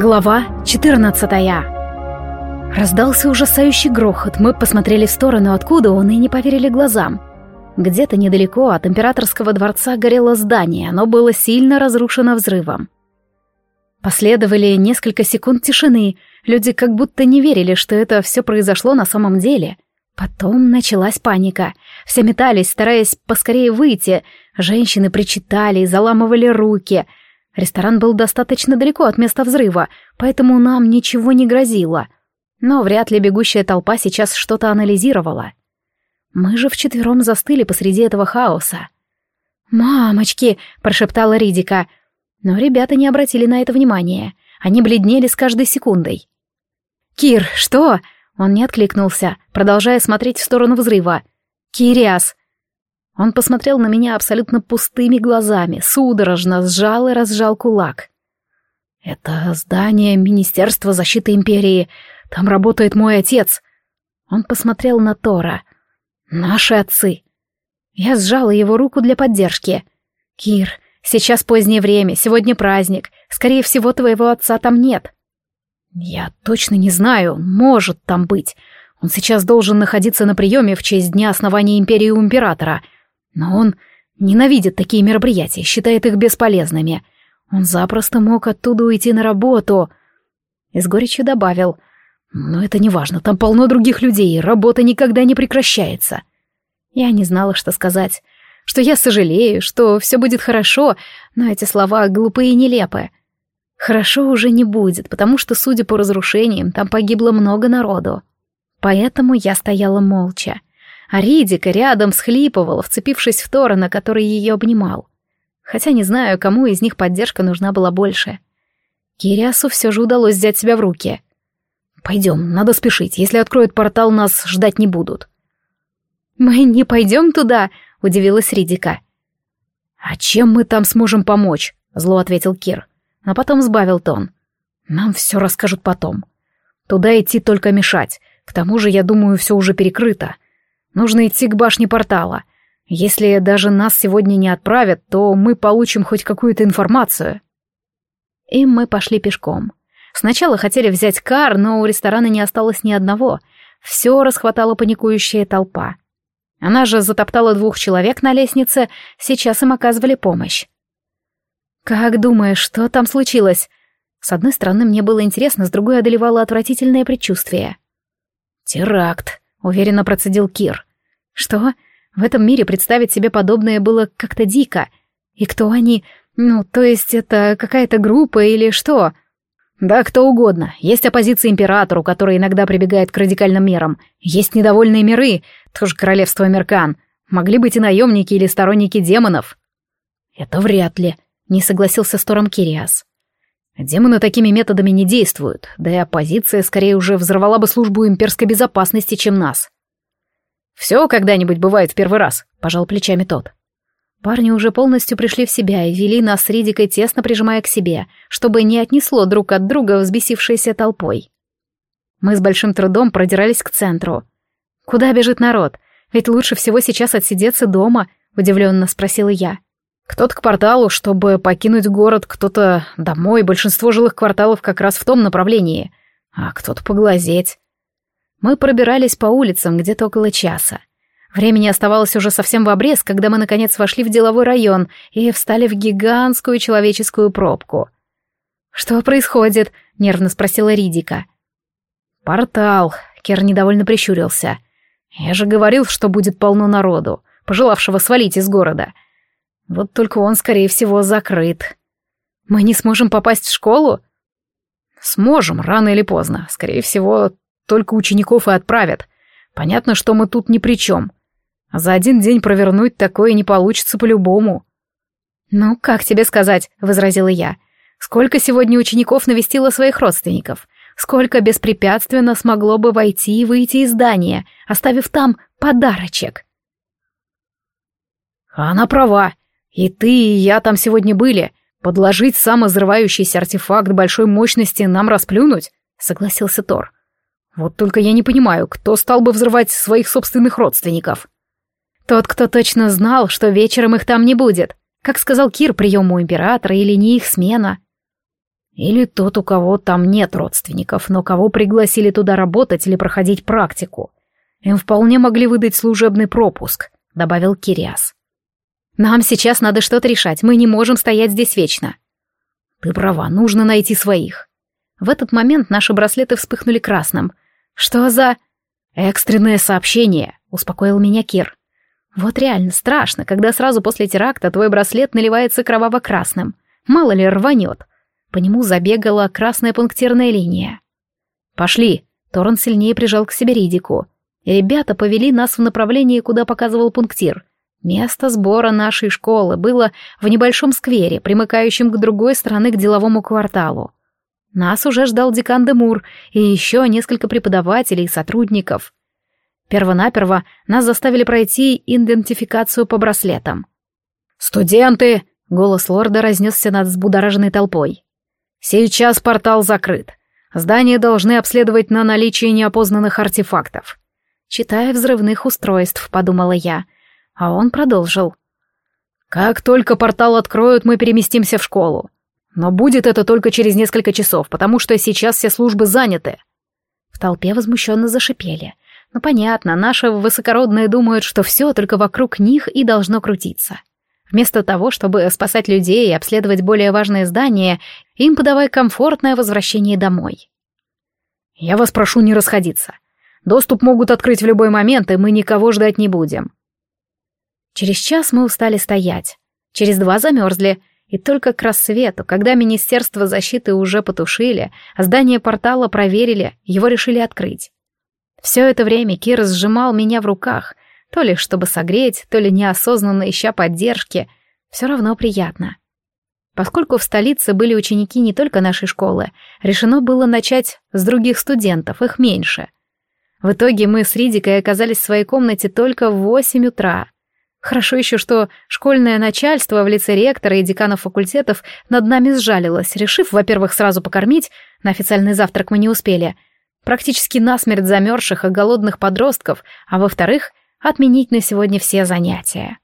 Глава 14 Раздался ужасающий грохот. Мы посмотрели в сторону, откуда он, и не поверили глазам. Где-то недалеко от императорского дворца горело здание, оно было сильно разрушено взрывом. Последовали несколько секунд тишины, люди как будто не верили, что это все произошло на самом деле. Потом началась паника. Все метались, стараясь поскорее выйти. Женщины причитали и заламывали руки — Ресторан был достаточно далеко от места взрыва, поэтому нам ничего не грозило. Но вряд ли бегущая толпа сейчас что-то анализировала. Мы же вчетвером застыли посреди этого хаоса. «Мамочки!» — прошептала Ридика. Но ребята не обратили на это внимания. Они бледнели с каждой секундой. «Кир, что?» Он не откликнулся, продолжая смотреть в сторону взрыва. «Кириас, он посмотрел на меня абсолютно пустыми глазами, судорожно сжал и разжал кулак. «Это здание Министерства защиты Империи. Там работает мой отец». Он посмотрел на Тора. «Наши отцы». Я сжала его руку для поддержки. «Кир, сейчас позднее время, сегодня праздник. Скорее всего, твоего отца там нет». «Я точно не знаю, может там быть. Он сейчас должен находиться на приеме в честь Дня основания Империи у Императора». Но он ненавидит такие мероприятия, считает их бесполезными. Он запросто мог оттуда уйти на работу. И с горечью добавил, «Но это не важно, там полно других людей, работа никогда не прекращается». Я не знала, что сказать. Что я сожалею, что все будет хорошо, но эти слова глупые и нелепые. Хорошо уже не будет, потому что, судя по разрушениям, там погибло много народу. Поэтому я стояла молча а Ридика рядом схлипывала, вцепившись в Торана, который ее обнимал. Хотя не знаю, кому из них поддержка нужна была больше. Кириасу все же удалось взять себя в руки. «Пойдем, надо спешить, если откроют портал, нас ждать не будут». «Мы не пойдем туда», — удивилась Ридика. «А чем мы там сможем помочь?» — зло ответил Кир, а потом сбавил тон. «Нам все расскажут потом. Туда идти только мешать. К тому же, я думаю, все уже перекрыто. Нужно идти к башне портала. Если даже нас сегодня не отправят, то мы получим хоть какую-то информацию. И мы пошли пешком. Сначала хотели взять кар, но у ресторана не осталось ни одного. Все расхватала паникующая толпа. Она же затоптала двух человек на лестнице, сейчас им оказывали помощь. «Как думаешь, что там случилось?» С одной стороны, мне было интересно, с другой одолевало отвратительное предчувствие. «Теракт», — уверенно процедил Кир. Что? В этом мире представить себе подобное было как-то дико. И кто они? Ну, то есть это какая-то группа или что? Да кто угодно. Есть оппозиция императору, которая иногда прибегает к радикальным мерам. Есть недовольные миры, тоже королевство Меркан. Могли быть и наемники или сторонники демонов. Это вряд ли, не согласился с Тором Кириас. Демоны такими методами не действуют, да и оппозиция скорее уже взорвала бы службу имперской безопасности, чем нас. «Все когда-нибудь бывает в первый раз», — пожал плечами тот. Парни уже полностью пришли в себя и вели нас с Ридикой, тесно прижимая к себе, чтобы не отнесло друг от друга взбесившейся толпой. Мы с большим трудом продирались к центру. «Куда бежит народ? Ведь лучше всего сейчас отсидеться дома», — удивленно спросила я. «Кто-то к порталу, чтобы покинуть город, кто-то домой, большинство жилых кварталов как раз в том направлении, а кто-то поглазеть». Мы пробирались по улицам где-то около часа. Времени оставалось уже совсем в обрез, когда мы наконец вошли в деловой район и встали в гигантскую человеческую пробку. «Что происходит?» — нервно спросила Ридика. «Портал», — Кер недовольно прищурился. «Я же говорил, что будет полно народу, пожелавшего свалить из города. Вот только он, скорее всего, закрыт. Мы не сможем попасть в школу?» «Сможем, рано или поздно. Скорее всего, только учеников и отправят. Понятно, что мы тут ни при чем. А за один день провернуть такое не получится по-любому. «Ну, как тебе сказать?» — возразила я. «Сколько сегодня учеников навестило своих родственников? Сколько беспрепятственно смогло бы войти и выйти из здания, оставив там подарочек?» «Она права. И ты, и я там сегодня были. Подложить самозрывающийся артефакт большой мощности нам расплюнуть?» — согласился Тор. Вот только я не понимаю, кто стал бы взрывать своих собственных родственников? Тот, кто точно знал, что вечером их там не будет. Как сказал Кир, прием императора или не их смена. Или тот, у кого там нет родственников, но кого пригласили туда работать или проходить практику. Им вполне могли выдать служебный пропуск, добавил Кириас. Нам сейчас надо что-то решать, мы не можем стоять здесь вечно. Ты права, нужно найти своих. В этот момент наши браслеты вспыхнули красным. Что за... Экстренное сообщение, успокоил меня Кир. Вот реально страшно, когда сразу после теракта твой браслет наливается кроваво-красным. Мало ли рванет. По нему забегала красная пунктирная линия. «Пошли!» — Торрен сильнее прижал к себе Ридику. Ребята повели нас в направлении, куда показывал пунктир. Место сбора нашей школы было в небольшом сквере, примыкающем к другой стороны к деловому кварталу. Нас уже ждал декан Демур и еще несколько преподавателей и сотрудников. Первонаперво нас заставили пройти идентификацию по браслетам. «Студенты!» — голос лорда разнесся над взбудораженной толпой. Сейчас портал закрыт. Здание должны обследовать на наличие неопознанных артефактов. Читая взрывных устройств, подумала я. А он продолжил. Как только портал откроют, мы переместимся в школу. Но будет это только через несколько часов, потому что сейчас все службы заняты. В толпе возмущенно зашипели. Ну понятно, наши высокородные думают, что все только вокруг них и должно крутиться. Вместо того, чтобы спасать людей и обследовать более важные здания, им подавай комфортное возвращение домой. Я вас прошу не расходиться. Доступ могут открыть в любой момент, и мы никого ждать не будем. Через час мы устали стоять. Через два замерзли, и только к рассвету, когда Министерство защиты уже потушили, а здание портала проверили, его решили открыть. Все это время Кир сжимал меня в руках, то ли чтобы согреть, то ли неосознанно ища поддержки, все равно приятно. Поскольку в столице были ученики не только нашей школы, решено было начать с других студентов, их меньше. В итоге мы с Ридикой оказались в своей комнате только в восемь утра. Хорошо еще, что школьное начальство в лице ректора и деканов факультетов над нами сжалилось, решив, во-первых, сразу покормить, на официальный завтрак мы не успели, практически насмерть замерзших и голодных подростков, а во-вторых, отменить на сегодня все занятия.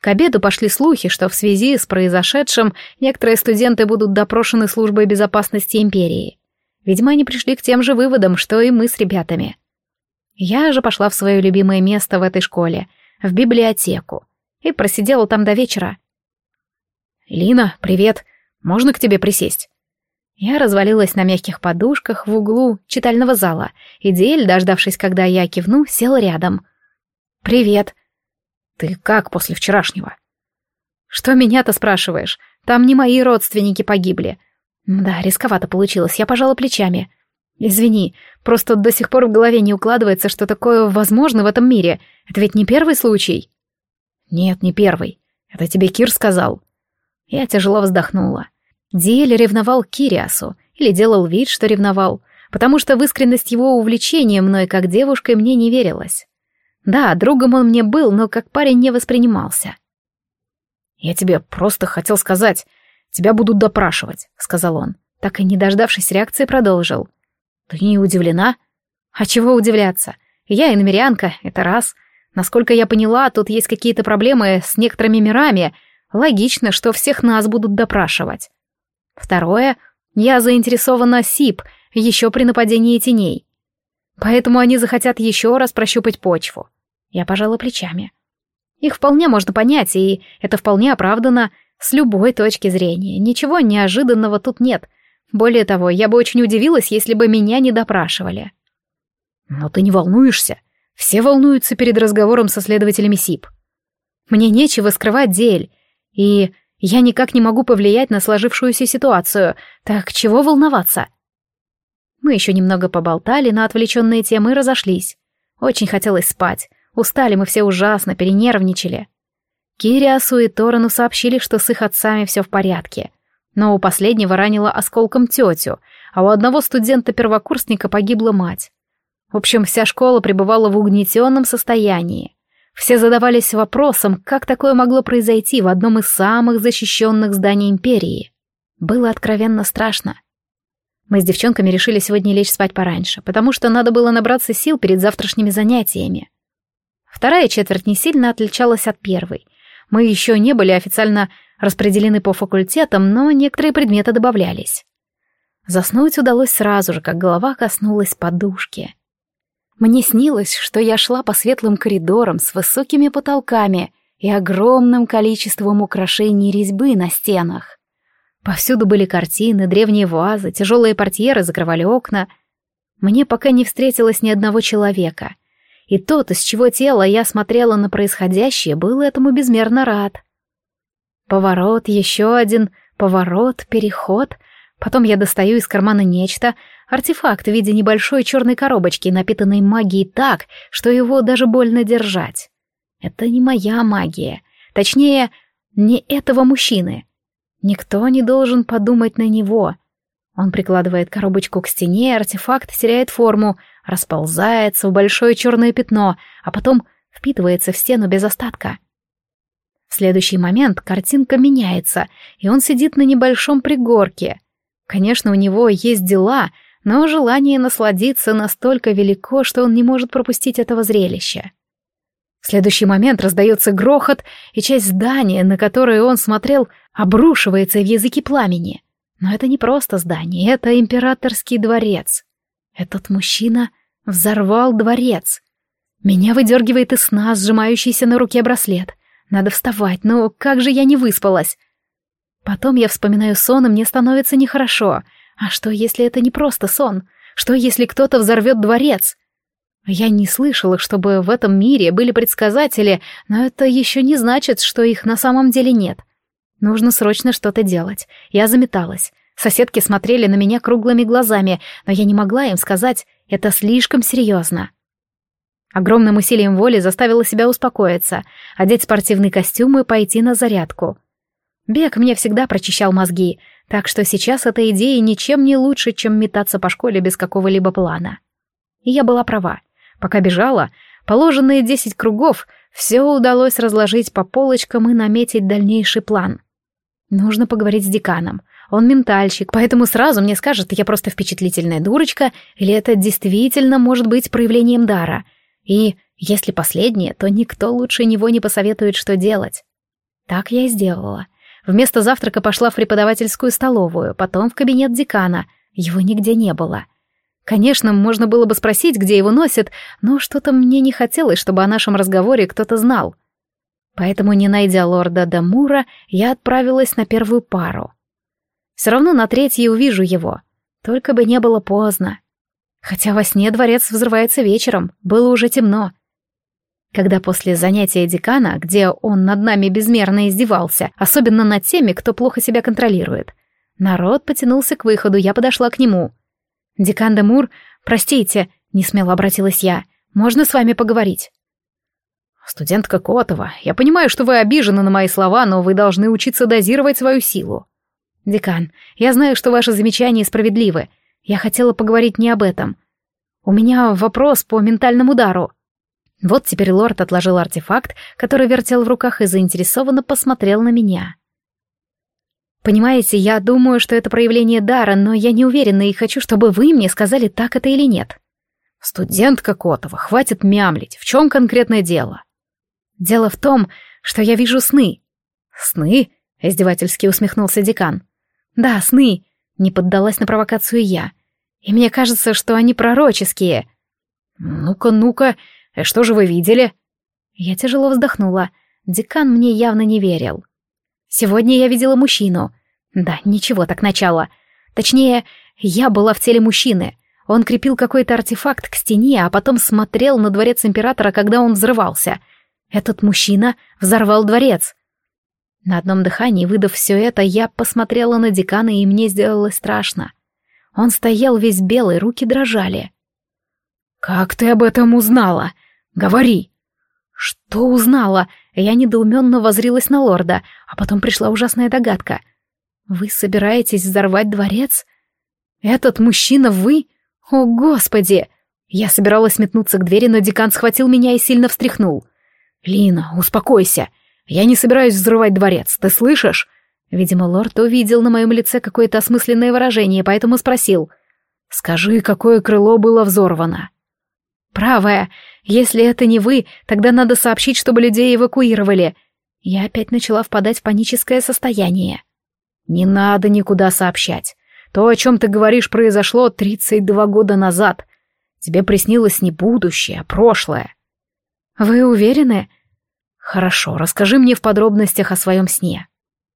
К обеду пошли слухи, что в связи с произошедшим некоторые студенты будут допрошены службой безопасности империи. Видимо, они пришли к тем же выводам, что и мы с ребятами. Я же пошла в свое любимое место в этой школе, в библиотеку, и просидела там до вечера. «Лина, привет! Можно к тебе присесть?» Я развалилась на мягких подушках в углу читального зала, и Диэль, дождавшись, когда я кивну, сел рядом — «Привет». «Ты как после вчерашнего?» «Что меня-то спрашиваешь? Там не мои родственники погибли». «Да, рисковато получилось, я пожала плечами». «Извини, просто до сих пор в голове не укладывается, что такое возможно в этом мире. Это ведь не первый случай?» «Нет, не первый. Это тебе Кир сказал». Я тяжело вздохнула. Диэль ревновал Кириасу, или делал вид, что ревновал, потому что в искренность его увлечения мной как девушкой мне не верилось. Да, другом он мне был, но как парень не воспринимался. «Я тебе просто хотел сказать, тебя будут допрашивать», — сказал он. Так и не дождавшись реакции, продолжил. «Ты не удивлена?» «А чего удивляться? Я иномерянка, это раз. Насколько я поняла, тут есть какие-то проблемы с некоторыми мирами. Логично, что всех нас будут допрашивать. Второе, я заинтересована СИП, еще при нападении теней. Поэтому они захотят еще раз прощупать почву. Я пожала плечами. Их вполне можно понять, и это вполне оправдано с любой точки зрения. Ничего неожиданного тут нет. Более того, я бы очень удивилась, если бы меня не допрашивали. Но ты не волнуешься. Все волнуются перед разговором со следователями СИП. Мне нечего скрывать дель, и я никак не могу повлиять на сложившуюся ситуацию, так чего волноваться? Мы еще немного поболтали на отвлеченные темы и разошлись. Очень хотелось спать, Устали мы все ужасно, перенервничали. Кириасу и Торану сообщили, что с их отцами все в порядке. Но у последнего ранило осколком тетю, а у одного студента-первокурсника погибла мать. В общем, вся школа пребывала в угнетенном состоянии. Все задавались вопросом, как такое могло произойти в одном из самых защищенных зданий империи. Было откровенно страшно. Мы с девчонками решили сегодня лечь спать пораньше, потому что надо было набраться сил перед завтрашними занятиями. Вторая четверть не сильно отличалась от первой. Мы еще не были официально распределены по факультетам, но некоторые предметы добавлялись. Заснуть удалось сразу же, как голова коснулась подушки. Мне снилось, что я шла по светлым коридорам с высокими потолками и огромным количеством украшений резьбы на стенах. Повсюду были картины, древние вазы, тяжелые портьеры закрывали окна. Мне пока не встретилось ни одного человека. И тот, из чего тело я смотрела на происходящее, был этому безмерно рад. Поворот, еще один, поворот, переход. Потом я достаю из кармана нечто, артефакт в виде небольшой черной коробочки, напитанной магией так, что его даже больно держать. Это не моя магия. Точнее, не этого мужчины. Никто не должен подумать на него. Он прикладывает коробочку к стене, артефакт теряет форму, расползается в большое черное пятно, а потом впитывается в стену без остатка. Следующий момент картинка меняется, и он сидит на небольшом пригорке. Конечно, у него есть дела, но желание насладиться настолько велико, что он не может пропустить этого зрелища. В следующий момент раздается грохот, и часть здания, на которое он смотрел, обрушивается в языки пламени. Но это не просто здание, это императорский дворец. Этот мужчина взорвал дворец. Меня выдергивает из сна сжимающийся на руке браслет. Надо вставать, но как же я не выспалась? Потом я вспоминаю сон, и мне становится нехорошо. А что, если это не просто сон? Что, если кто-то взорвет дворец? Я не слышала, чтобы в этом мире были предсказатели, но это еще не значит, что их на самом деле нет. Нужно срочно что-то делать. Я заметалась. Соседки смотрели на меня круглыми глазами, но я не могла им сказать, это слишком серьезно. Огромным усилием воли заставила себя успокоиться, одеть спортивный костюм и пойти на зарядку. Бег мне всегда прочищал мозги, так что сейчас эта идея ничем не лучше, чем метаться по школе без какого-либо плана. И я была права. Пока бежала, положенные десять кругов, все удалось разложить по полочкам и наметить дальнейший план. Нужно поговорить с деканом. Он ментальщик, поэтому сразу мне скажет, я просто впечатлительная дурочка, или это действительно может быть проявлением дара. И если последнее, то никто лучше него не посоветует, что делать. Так я и сделала. Вместо завтрака пошла в преподавательскую столовую, потом в кабинет декана. Его нигде не было. Конечно, можно было бы спросить, где его носят, но что-то мне не хотелось, чтобы о нашем разговоре кто-то знал. Поэтому, не найдя лорда Дамура, я отправилась на первую пару. Все равно на третьей увижу его. Только бы не было поздно. Хотя во сне дворец взрывается вечером, было уже темно. Когда после занятия декана, где он над нами безмерно издевался, особенно над теми, кто плохо себя контролирует, народ потянулся к выходу, я подошла к нему — «Декан де Мур, простите», — несмело обратилась я, — «можно с вами поговорить?» «Студентка Котова, я понимаю, что вы обижены на мои слова, но вы должны учиться дозировать свою силу». «Декан, я знаю, что ваши замечания справедливы. Я хотела поговорить не об этом. У меня вопрос по ментальному удару». Вот теперь лорд отложил артефакт, который вертел в руках и заинтересованно посмотрел на меня. Понимаете, я думаю, что это проявление дара, но я не уверена и хочу, чтобы вы мне сказали, так это или нет. Студентка Котова, хватит мямлить. В чем конкретное дело? Дело в том, что я вижу сны. Сны? Издевательски усмехнулся декан. Да, сны. Не поддалась на провокацию я. И мне кажется, что они пророческие. Ну-ка, ну-ка, э, что же вы видели? Я тяжело вздохнула. Декан мне явно не верил. Сегодня я видела мужчину. Да, ничего, так начало. Точнее, я была в теле мужчины. Он крепил какой-то артефакт к стене, а потом смотрел на дворец императора, когда он взрывался. Этот мужчина взорвал дворец. На одном дыхании, выдав все это, я посмотрела на декана, и мне сделалось страшно. Он стоял весь белый, руки дрожали. «Как ты об этом узнала? Говори!» «Что узнала?» Я недоуменно возрилась на лорда, а потом пришла ужасная догадка. «Вы собираетесь взорвать дворец? Этот мужчина вы? О, Господи!» Я собиралась метнуться к двери, но декан схватил меня и сильно встряхнул. «Лина, успокойся. Я не собираюсь взрывать дворец, ты слышишь?» Видимо, лорд увидел на моем лице какое-то осмысленное выражение, поэтому спросил. «Скажи, какое крыло было взорвано?» «Правое. Если это не вы, тогда надо сообщить, чтобы людей эвакуировали. Я опять начала впадать в паническое состояние. «Не надо никуда сообщать. То, о чем ты говоришь, произошло 32 года назад. Тебе приснилось не будущее, а прошлое». «Вы уверены?» «Хорошо, расскажи мне в подробностях о своем сне».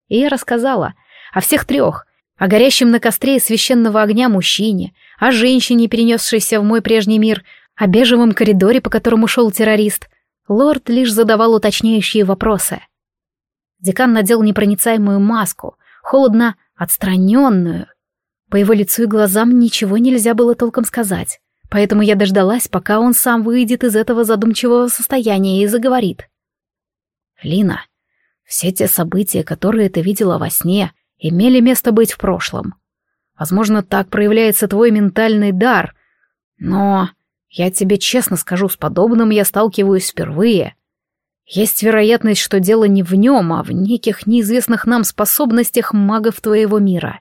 И я рассказала о всех трех, о горящем на костре священного огня мужчине, о женщине, перенесшейся в мой прежний мир, о бежевом коридоре, по которому шел террорист. Лорд лишь задавал уточняющие вопросы. Декан надел непроницаемую маску, холодно отстраненную. По его лицу и глазам ничего нельзя было толком сказать, поэтому я дождалась, пока он сам выйдет из этого задумчивого состояния и заговорит. «Лина, все те события, которые ты видела во сне, имели место быть в прошлом. Возможно, так проявляется твой ментальный дар, но я тебе честно скажу, с подобным я сталкиваюсь впервые. Есть вероятность, что дело не в нем, а в неких неизвестных нам способностях магов твоего мира.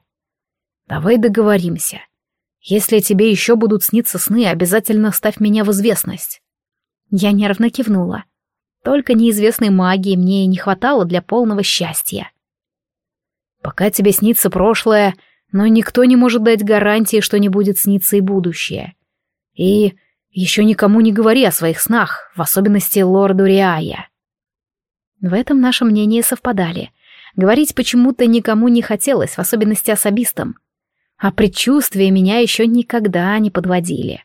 Давай договоримся. Если тебе еще будут сниться сны, обязательно ставь меня в известность. Я нервно кивнула. Только неизвестной магии мне и не хватало для полного счастья. Пока тебе снится прошлое, но никто не может дать гарантии, что не будет сниться и будущее. И еще никому не говори о своих снах, в особенности лорду Риая. В этом наши мнения совпадали. Говорить почему-то никому не хотелось, в особенности особистам. А предчувствия меня еще никогда не подводили.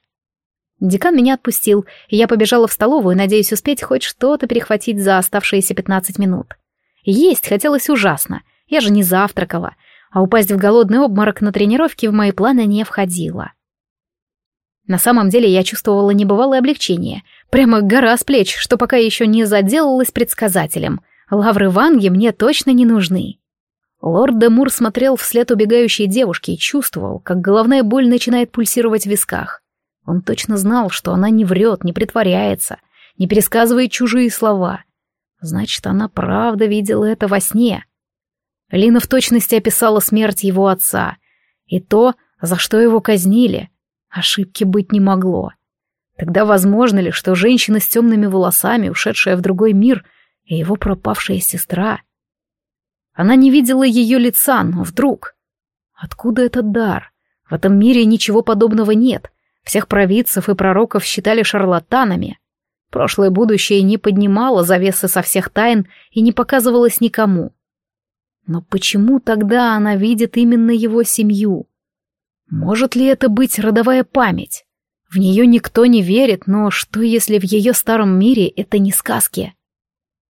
Декан меня отпустил, и я побежала в столовую, надеясь успеть хоть что-то перехватить за оставшиеся пятнадцать минут. Есть хотелось ужасно, я же не завтракала, а упасть в голодный обморок на тренировке в мои планы не входило. На самом деле я чувствовала небывалое облегчение. Прямо гора с плеч, что пока еще не заделалась предсказателем. Лавры Ванги мне точно не нужны. Лорд де Мур смотрел вслед убегающей девушки и чувствовал, как головная боль начинает пульсировать в висках. Он точно знал, что она не врет, не притворяется, не пересказывает чужие слова. Значит, она правда видела это во сне. Лина в точности описала смерть его отца и то, за что его казнили. Ошибки быть не могло. Тогда возможно ли, что женщина с темными волосами, ушедшая в другой мир, и его пропавшая сестра? Она не видела ее лица, но вдруг... Откуда этот дар? В этом мире ничего подобного нет. Всех провидцев и пророков считали шарлатанами. Прошлое будущее не поднимало завесы со всех тайн и не показывалось никому. Но почему тогда она видит именно его семью? Может ли это быть родовая память? В нее никто не верит, но что если в ее старом мире это не сказки?